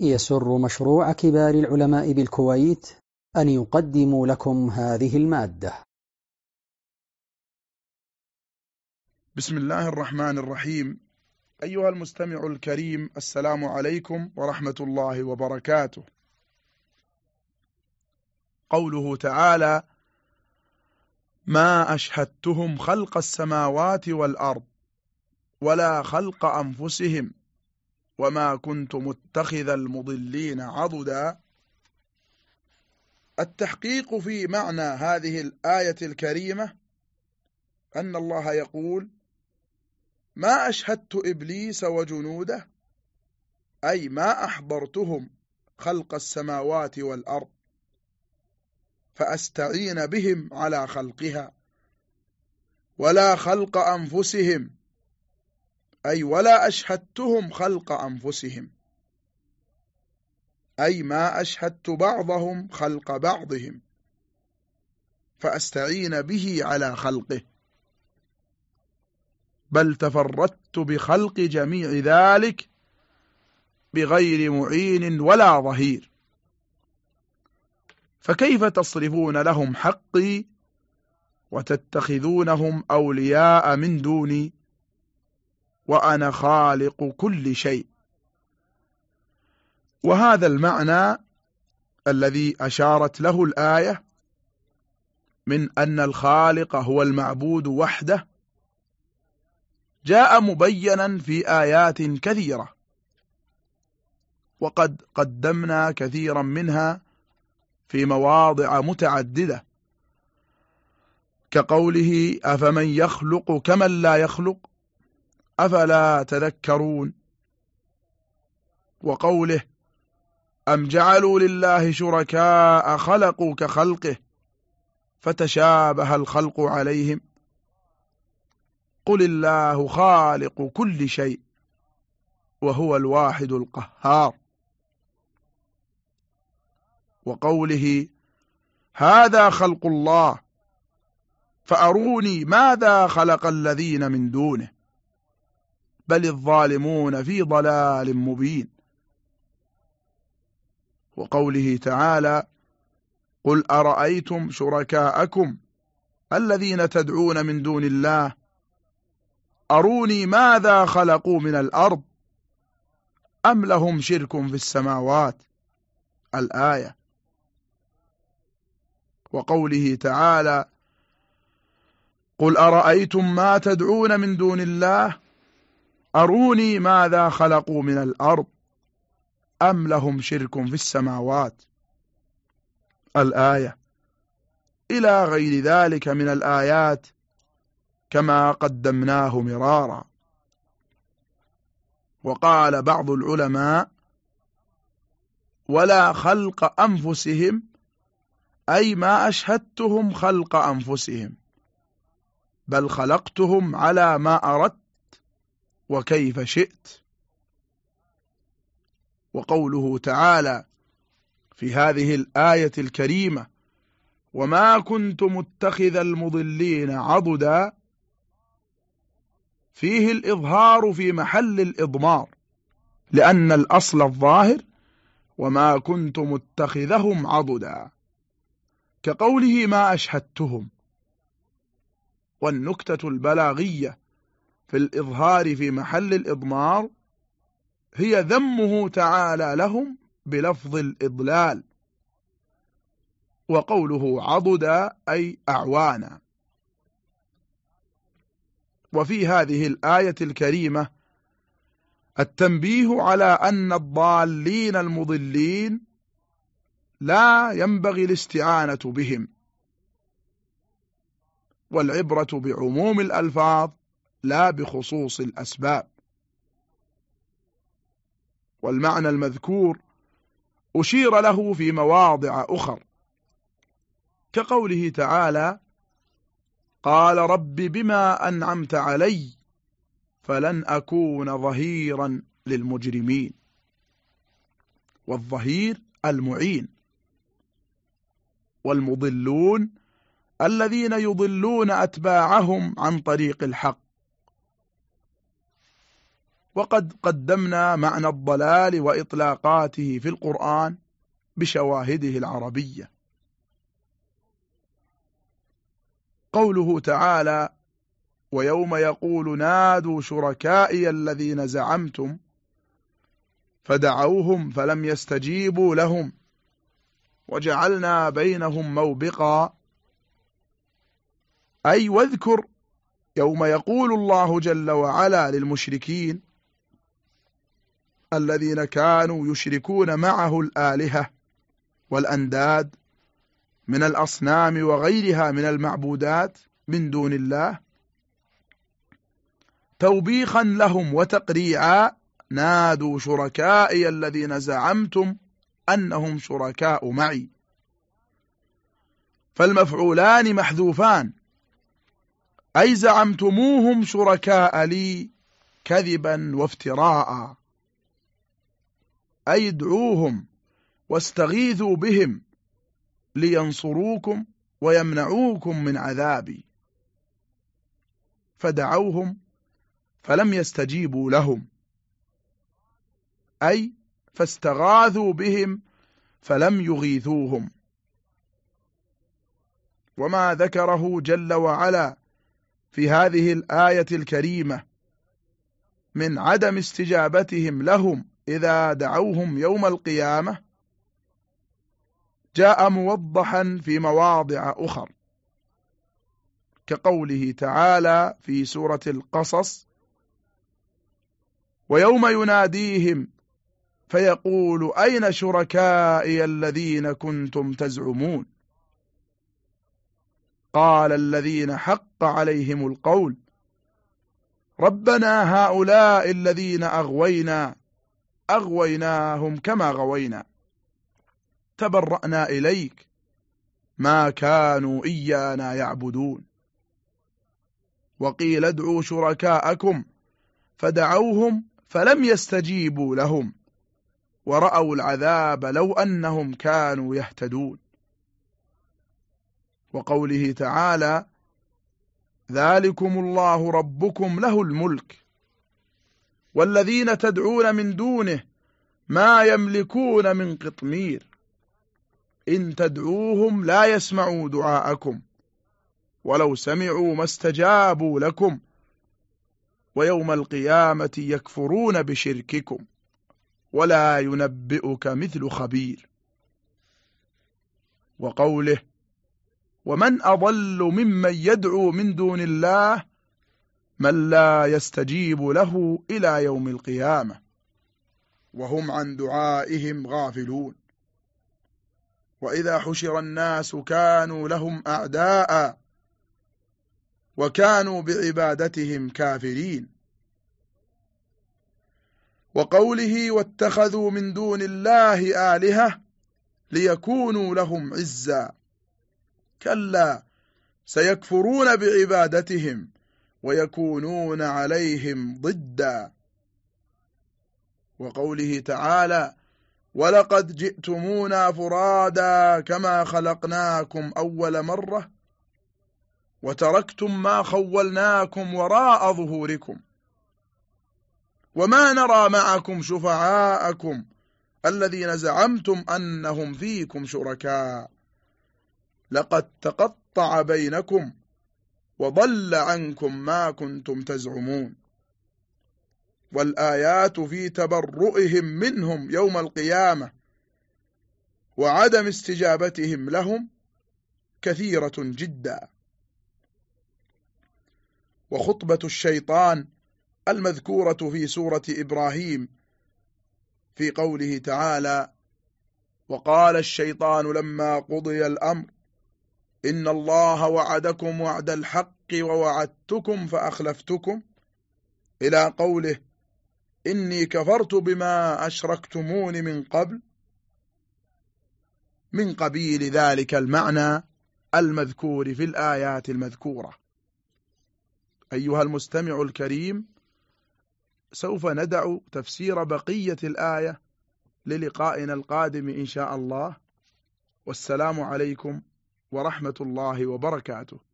يسر مشروع كبار العلماء بالكويت أن يقدم لكم هذه المادة. بسم الله الرحمن الرحيم. أيها المستمع الكريم السلام عليكم ورحمة الله وبركاته. قوله تعالى ما أشهدتهم خلق السماوات والأرض ولا خلق أنفسهم وما كنت متخذ المضلين عضدا. التحقيق في معنى هذه الآية الكريمة أن الله يقول ما أشهدت إبليس وجنوده أي ما أحضرتهم خلق السماوات والأرض فأستعين بهم على خلقها ولا خلق أنفسهم أي ولا أشهدتهم خلق أنفسهم. أي ما أشهدت بعضهم خلق بعضهم. فأستعين به على خلقه. بل تفردت بخلق جميع ذلك بغير معين ولا ظهير. فكيف تصرفون لهم حقي وتتخذونهم أولياء من دوني؟ وأنا خالق كل شيء. وهذا المعنى الذي أشارت له الآية من أن الخالق هو المعبود وحده جاء مبينا في آيات كثيرة وقد قدمنا كثيرا منها في مواضع متعددة كقوله أفمن يخلق كمن لا يخلق؟ أفلا تذكرون؟ وقوله أم جعلوا لله شركاء خلقوا كخلقه فتشابه الخلق عليهم؟ قل الله خالق كل شيء وهو الواحد القهار. وقوله هذا خلق الله فأروني ماذا خلق الذين من دونه؟ بل الظالمون في ضلال مبين. وقوله تعالى قل أرأيتم شركاءكم الذين تدعون من دون الله؟ أروني ماذا خلقوا من الأرض؟ أم لهم شرك في السماوات؟ الآية. وقوله تعالى قل أرأيتم ما تدعون من دون الله؟ أروني ماذا خلقوا من الأرض؟ أم لهم شرك في السماوات؟ الآية إلى غير ذلك من الآيات كما قدمناه مرارا. وقال بعض العلماء ولا خلق أنفسهم أي ما أشهدتهم خلق أنفسهم بل خلقتهم على ما أردت وكيف شئت. وقوله تعالى في هذه الآية الكريمة وما كنت متخذ المضلين عضدا. فيه الإظهار في محل الإضمار لأن الأصل الظاهر وما كنت متخذهم عضدا. كقوله ما أشهدتهم. والنكتة البلاغية في الإظهار في محل الإضمار هي ذمه تعالى لهم بلفظ الإضلال وقوله عضدا أي أعوانا. وفي هذه الآية الكريمة التنبيه على أن الضالين المضلين لا ينبغي الاستعانة بهم والعبرة بعموم الألفاظ لا بخصوص الأسباب. والمعنى المذكور أشير له في مواضع أخر. كقوله تعالى قال رب بما أنعمت علي فلن أكون ظهيرا للمجرمين. والظهير المعين. والمضلون الذين يضلون أتباعهم عن طريق الحق. وقد قدمنا معنى الضلال وإطلاقاته في القرآن بشواهده العربية. قوله تعالى ويوم يقول نادوا شركائي الذين زعمتم فدعوهم فلم يستجيبوا لهم وجعلنا بينهم موبقا أي واذكر يوم يقول الله جل وعلا للمشركين الذين كانوا يشركون معه الآلهة والأنداد من الأصنام وغيرها من المعبودات من دون الله توبيخا لهم وتقريعا نادوا شركائي الذين زعمتم أنهم شركاء معي. فالمفعولان محذوفان. أي زعمتموهم شركاء لي كذبا وافتراء. أي ادعوهم واستغيثوا بهم لينصروكم ويمنعوكم من عذابي. فدعوهم فلم يستجيبوا لهم. أي فاستغاثوا بهم فلم يغيثوهم. وما ذكره جل وعلا في هذه الآية الكريمة من عدم استجابتهم لهم إذا دعوهم يوم القيامة جاء موضحا في مواضع أخر كقوله تعالى في سورة القصص ويوم يناديهم فيقول أين شركائي الذين كنتم تزعمون؟ قال الذين حق عليهم القول ربنا هؤلاء الذين أغوينا أغويناهم كما غوينا. تبرأنا إليك ما كانوا إيانا يعبدون. وقيل ادعوا شركاءكم فدعوهم فلم يستجيبوا لهم ورأوا العذاب لو أنهم كانوا يهتدون. وقوله تعالى ذلكم الله ربكم له الملك. والذين تدعون من دونه ما يملكون من قطمير. إن تدعوهم لا يسمعوا دعاءكم ولو سمعوا ما استجابوا لكم ويوم القيامة يكفرون بشرككم ولا ينبئك مثل خبير. وقوله ومن أضل ممن يدعو من دون الله من لا يستجيب له إلى يوم القيامة. وهم عن دعائهم غافلون. وإذا حشر الناس كانوا لهم أعداء وكانوا بعبادتهم كافرين. وقوله واتخذوا من دون الله آلهة ليكونوا لهم عزا. كلا سيكفرون بعبادتهم. ويكونون عليهم ضدا. وقوله تعالى ولقد جئتمونا فرادا كما خلقناكم أول مرة وتركتم ما خولناكم وراء ظهوركم وما نرى معكم شفعاءكم الذين زعمتم أنهم فيكم شركاء. لقد تقطع بينكم وضل عنكم ما كنتم تزعمون. والآيات في تبرؤهم منهم يوم القيامة وعدم استجابتهم لهم كثيرة جدا. وخطبة الشيطان المذكورة في سورة إبراهيم في قوله تعالى وقال الشيطان لما قضي الأمر إن الله وعدكم وعد الحق ووعدتكم فأخلفتكم. إلى قوله إني كفرت بما أشركتمون من قبل. من قبيل ذلك المعنى المذكور في الآيات المذكورة. أيها المستمع الكريم سوف ندع تفسير بقية الآية للقائنا القادم إن شاء الله. والسلام عليكم ورحمة الله وبركاته.